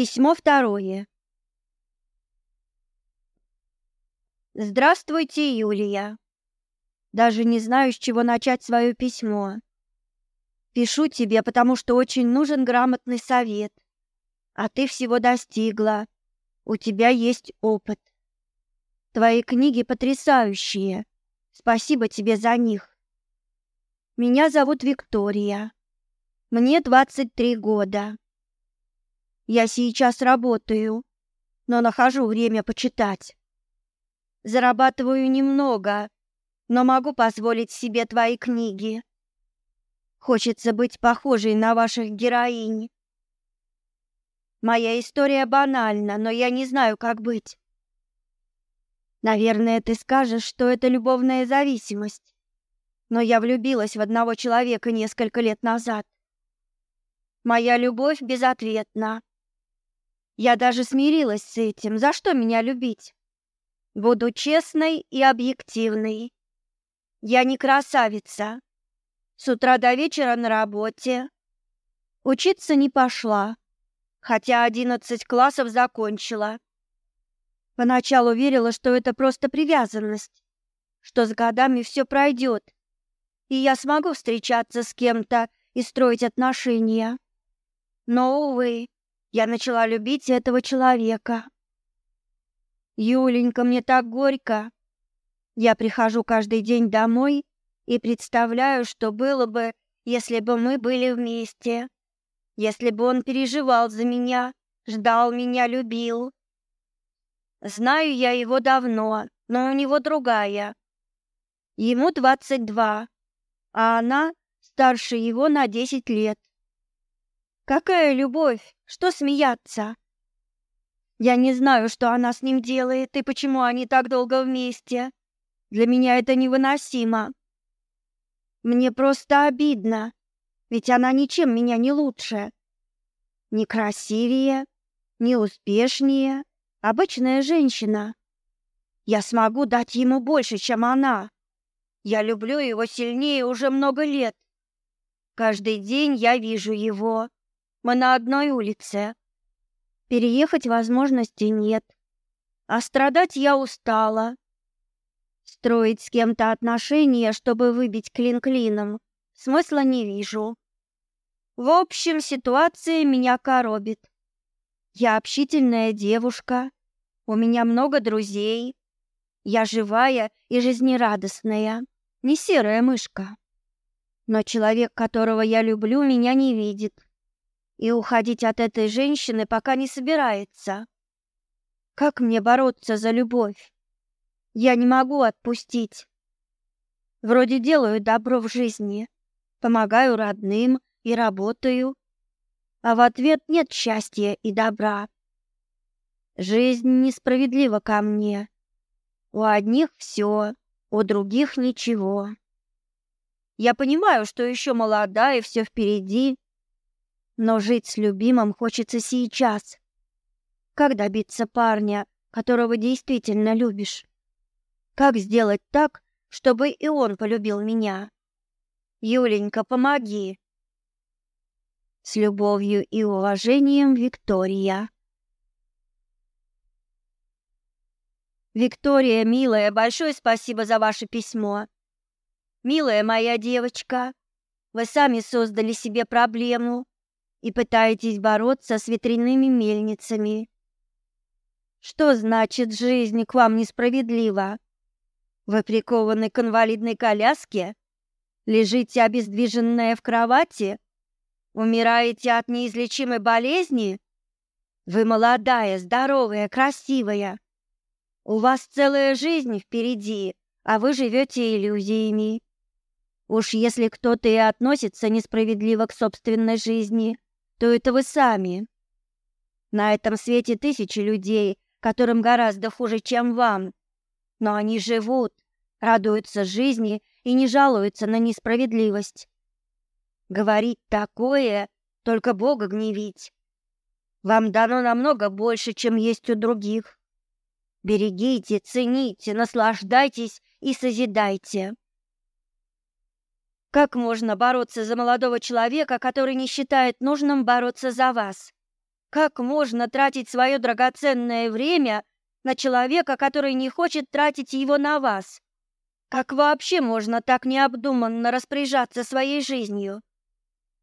Письмо второе. Здравствуйте, Юлия. Даже не знаю, с чего начать свое письмо. Пишу тебе, потому что очень нужен грамотный совет. А ты всего достигла. У тебя есть опыт. Твои книги потрясающие. Спасибо тебе за них. Меня зовут Виктория. Мне 23 года. Я сейчас работаю, но нахожу время почитать. Зарабатываю немного, но могу позволить себе твои книги. Хочется быть похожей на ваших героинь. Моя история банальна, но я не знаю, как быть. Наверное, ты скажешь, что это любовная зависимость. Но я влюбилась в одного человека несколько лет назад. Моя любовь безответна. Я даже смирилась с этим. За что меня любить? Буду честной и объективной. Я не красавица. С утра до вечера на работе. Учиться не пошла, хотя одиннадцать классов закончила. Поначалу верила, что это просто привязанность, что с годами все пройдет, и я смогу встречаться с кем-то и строить отношения. Но, увы, я начала любить этого человека. Юленька, мне так горько. Я прихожу каждый день домой и представляю, что было бы, если бы мы были вместе. Если бы он переживал за меня, ждал меня, любил. Знаю я его давно, но у него другая. Ему 22, а она старше его на 10 лет. Какая любовь? Что смеяться? Я не знаю, что она с ним делает и почему они так долго вместе. Для меня это невыносимо. Мне просто обидно, ведь она ничем меня не лучше. Не красивее, не успешнее, обычная женщина. Я смогу дать ему больше, чем она. Я люблю его сильнее уже много лет. Каждый день я вижу его. Мы на одной улице. Переехать возможности нет. А страдать я устала. Строить с кем-то отношения, чтобы выбить клин клином, смысла не вижу. В общем, ситуация меня коробит. Я общительная девушка, у меня много друзей. Я живая и жизнерадостная, не серая мышка. Но человек, которого я люблю, меня не видит и уходить от этой женщины пока не собирается. Как мне бороться за любовь? Я не могу отпустить. Вроде делаю добро в жизни, помогаю родным и работаю, а в ответ нет счастья и добра. Жизнь несправедлива ко мне. У одних все, у других ничего. Я понимаю, что еще молода и все впереди, но жить с любимым хочется сейчас. Как добиться парня, которого действительно любишь? Как сделать так, чтобы и он полюбил меня? Юленька, помоги. С любовью и уважением, Виктория. Виктория, милая, большое спасибо за ваше письмо. Милая моя девочка, вы сами создали себе проблему и пытаетесь бороться с ветряными мельницами. Что значит жизнь к вам несправедлива? Вы прикованы к инвалидной коляске? Лежите обездвиженная в кровати? Умираете от неизлечимой болезни? Вы молодая, здоровая, красивая. У вас целая жизнь впереди, а вы живете иллюзиями. Уж если кто-то и относится несправедливо к собственной жизни, то это вы сами. На этом свете тысячи людей, которым гораздо хуже, чем вам. Но они живут, радуются жизни и не жалуются на несправедливость. Говорить такое — только Бога гневить. Вам дано намного больше, чем есть у других. Берегите, цените, наслаждайтесь и созидайте. Как можно бороться за молодого человека, который не считает нужным бороться за вас? Как можно тратить свое драгоценное время на человека, который не хочет тратить его на вас? Как вообще можно так необдуманно распоряжаться своей жизнью?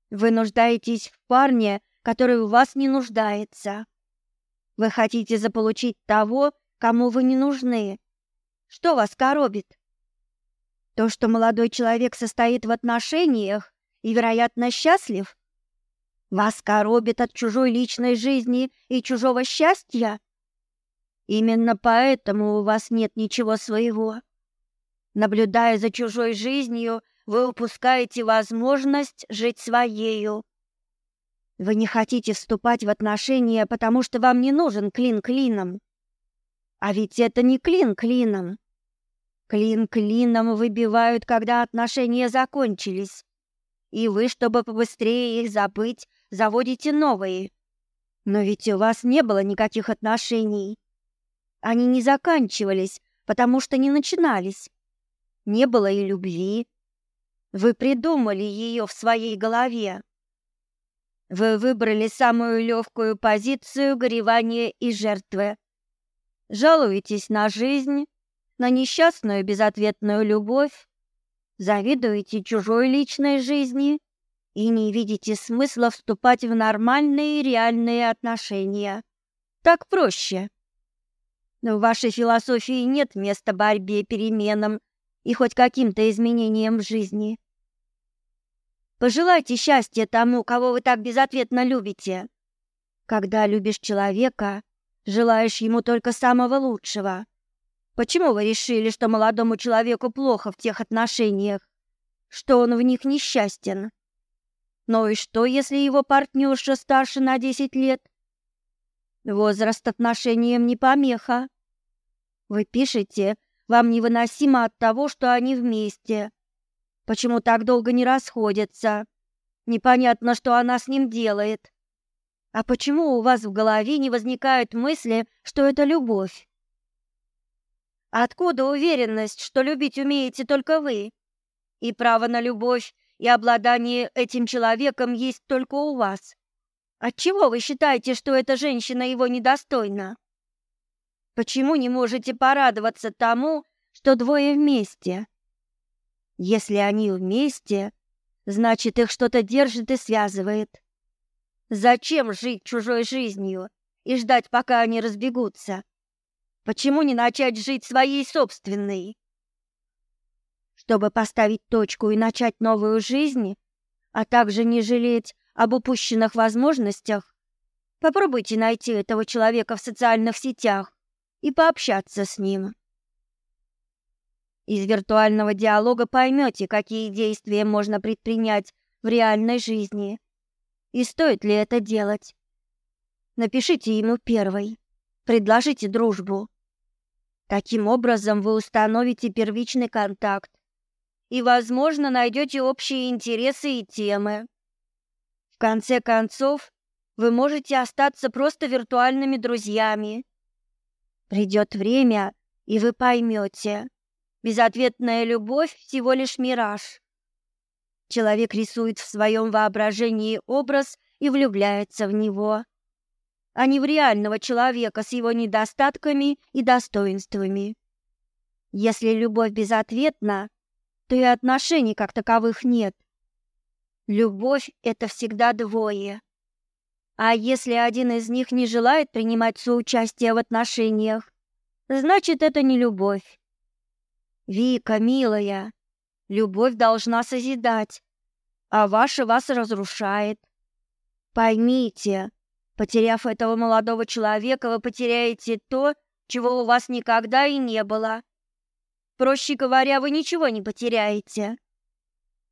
Вы нуждаетесь в парне, который в вас не нуждается. Вы хотите заполучить того, кому вы не нужны. Что вас коробит? То, что молодой человек состоит в отношениях и, вероятно, счастлив? Вас коробит от чужой личной жизни и чужого счастья? Именно поэтому у вас нет ничего своего. Наблюдая за чужой жизнью, вы упускаете возможность жить своею. Вы не хотите вступать в отношения, потому что вам не нужен клин клином. А ведь это не клин клином. Клин клином выбивают, когда отношения закончились. И вы, чтобы побыстрее их забыть, заводите новые. Но ведь у вас не было никаких отношений. Они не заканчивались, потому что не начинались. Не было и любви. Вы придумали ее в своей голове. Вы выбрали самую легкую позицию горевания и жертвы. Жалуетесь на жизнь, на несчастную безответную любовь, завидуете чужой личной жизни и не видите смысла вступать в нормальные реальные отношения. Так проще. Но в вашей философии нет места борьбе, переменам и хоть каким-то изменениям в жизни. Пожелайте счастья тому, кого вы так безответно любите. Когда любишь человека, желаешь ему только самого лучшего. Почему вы решили, что молодому человеку плохо в тех отношениях, что он в них несчастен? Ну и что, если его партнерша старше на 10 лет? Возраст отношениям не помеха. Вы пишете, вам невыносимо от того, что они вместе. Почему так долго не расходятся? Непонятно, что она с ним делает. А почему у вас в голове не возникают мысли, что это любовь? Откуда уверенность, что любить умеете только вы? И право на любовь и обладание этим человеком есть только у вас. Отчего вы считаете, что эта женщина его недостойна? Почему не можете порадоваться тому, что двое вместе? Если они вместе, значит, их что-то держит и связывает. Зачем жить чужой жизнью и ждать, пока они разбегутся? Почему не начать жить своей собственной? Чтобы поставить точку и начать новую жизнь, а также не жалеть об упущенных возможностях, попробуйте найти этого человека в социальных сетях и пообщаться с ним. Из виртуального диалога поймете, какие действия можно предпринять в реальной жизни и стоит ли это делать. Напишите ему первой, предложите дружбу. Таким образом вы установите первичный контакт и, возможно, найдете общие интересы и темы. В конце концов, вы можете остаться просто виртуальными друзьями. Придет время, и вы поймете, Безответная любовь всего лишь мираж. Человек рисует в своем воображении образ и влюбляется в него, а не в реального человека с его недостатками и достоинствами. Если любовь безответна, то и отношений как таковых нет. Любовь это всегда двое. А если один из них не желает принимать соучастие в отношениях, значит, это не любовь. Вика, милая, любовь должна созидать, а ваша вас разрушает. Поймите, потеряв этого молодого человека, вы потеряете то, чего у вас никогда и не было. Проще говоря, вы ничего не потеряете.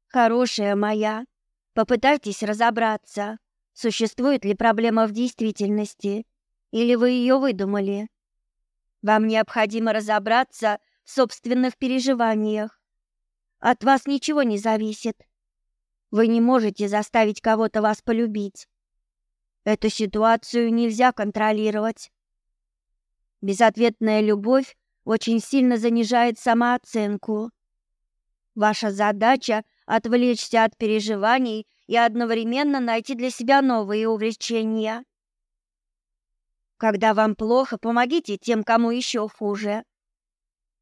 Хорошая моя, попытайтесь разобраться, существует ли проблема в действительности, или вы ее выдумали. Вам необходимо разобраться в собственных переживаниях. От вас ничего не зависит. Вы не можете заставить кого-то вас полюбить. Эту ситуацию нельзя контролировать. Безответная любовь очень сильно занижает самооценку. Ваша задача отвлечься от переживаний и одновременно найти для себя новые увлечения. Когда вам плохо, помогите тем, кому еще хуже.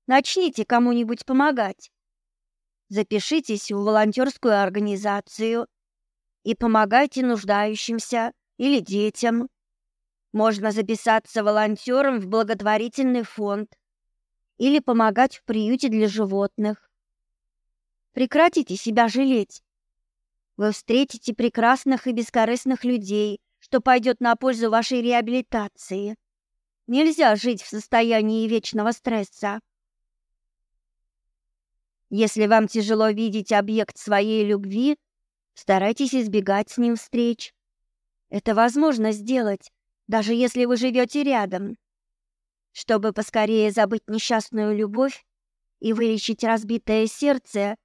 Начните кому-нибудь помогать. Запишитесь в волонтерскую организацию и помогайте нуждающимся или детям. Можно записаться волонтером в благотворительный фонд или помогать в приюте для животных. Прекратите себя жалеть. Вы встретите прекрасных и бескорыстных людей, что пойдет на пользу вашей реабилитации. Нельзя жить в состоянии вечного стресса. Если вам тяжело видеть объект своей любви, старайтесь избегать с ним встреч. Это возможно сделать, даже если вы живете рядом. Чтобы поскорее забыть несчастную любовь и вылечить разбитое сердце,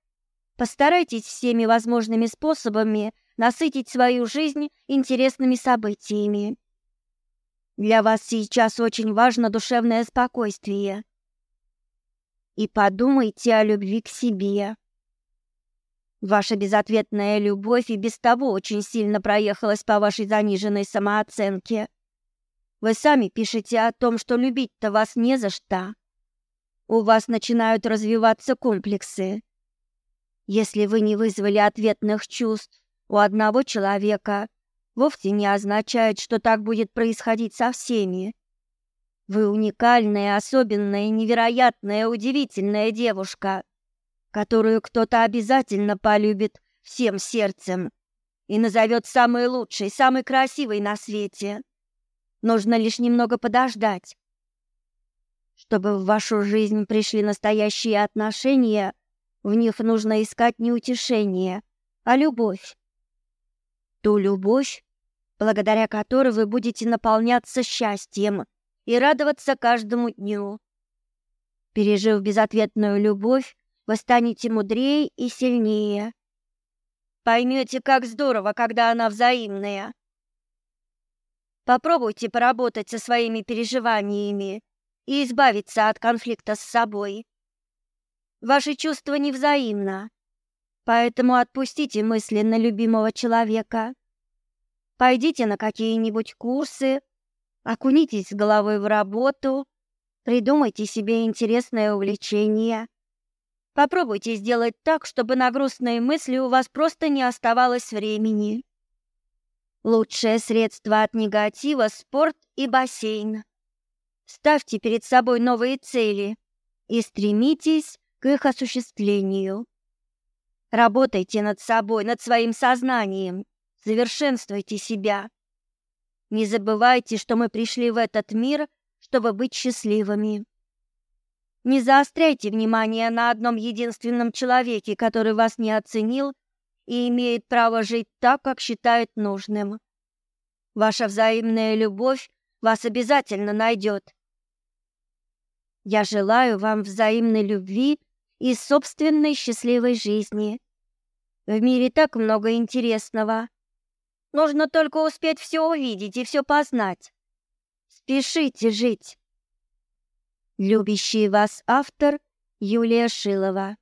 Постарайтесь всеми возможными способами насытить свою жизнь интересными событиями. Для вас сейчас очень важно душевное спокойствие. И подумайте о любви к себе. Ваша безответная любовь и без того очень сильно проехалась по вашей заниженной самооценке. Вы сами пишете о том, что любить-то вас не за что. У вас начинают развиваться комплексы. Если вы не вызвали ответных чувств у одного человека, вовсе не означает, что так будет происходить со всеми. Вы уникальная, особенная, невероятная, удивительная девушка, которую кто-то обязательно полюбит всем сердцем и назовет самой лучшей, самой красивой на свете. Нужно лишь немного подождать. Чтобы в вашу жизнь пришли настоящие отношения, в них нужно искать не утешение, а любовь. Ту любовь, благодаря которой вы будете наполняться счастьем и радоваться каждому дню. Пережив безответную любовь, вы станете мудрее и сильнее. Поймете, как здорово, когда она взаимная. Попробуйте поработать со своими переживаниями и избавиться от конфликта с собой. Ваши чувства невзаимны, поэтому отпустите мысли на любимого человека. Пойдите на какие-нибудь курсы, окунитесь головой в работу, придумайте себе интересное увлечение. Попробуйте сделать так, чтобы на грустные мысли у вас просто не оставалось времени. Лучшее средство от негатива – спорт и бассейн. Ставьте перед собой новые цели и стремитесь к их осуществлению. Работайте над собой, над своим сознанием, совершенствуйте себя. Не забывайте, что мы пришли в этот мир, чтобы быть счастливыми. Не заостряйте внимание на одном единственном человеке, который вас не оценил и имеет право жить так, как считает нужным. Ваша взаимная любовь вас обязательно найдет. Я желаю вам взаимной любви и собственной счастливой жизни. В мире так много интересного. Нужно только успеть все увидеть и все познать. Спешите жить. Любящий вас автор Юлия Шилова